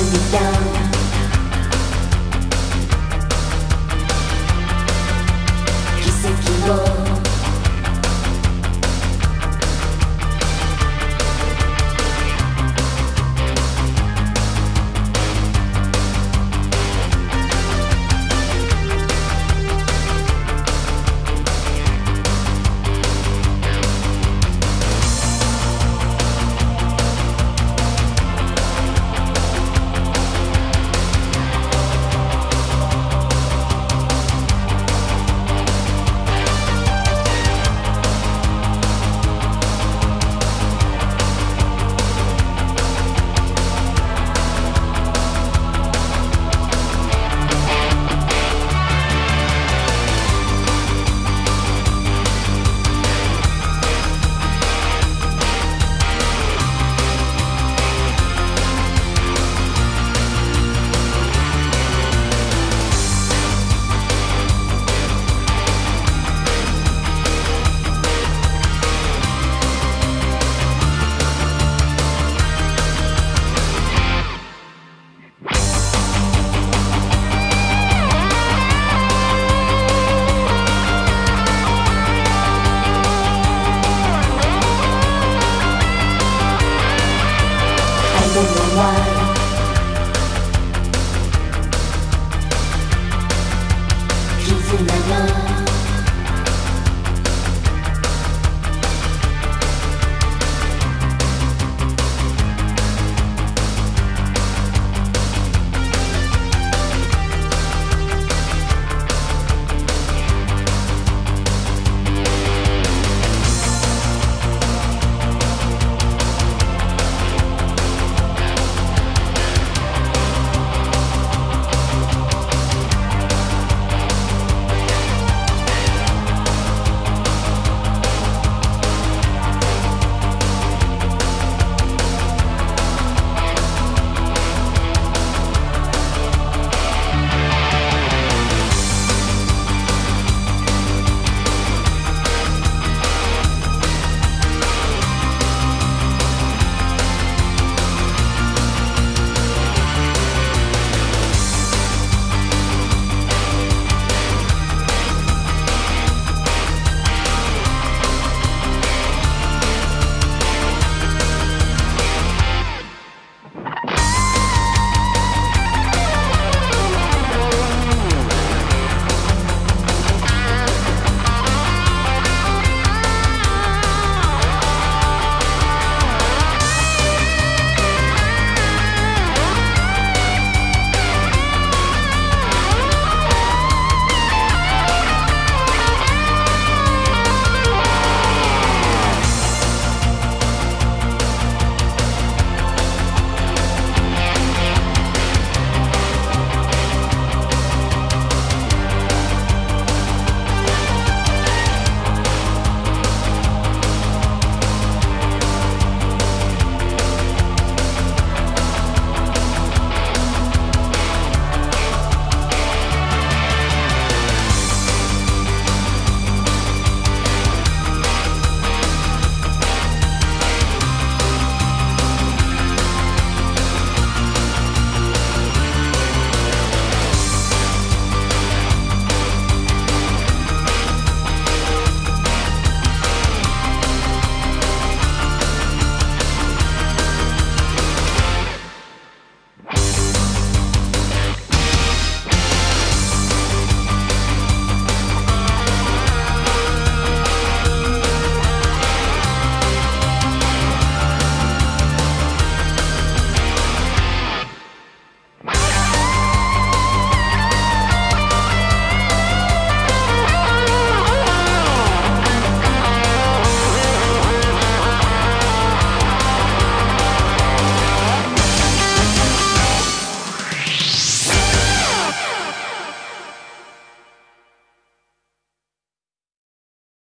you down. for a.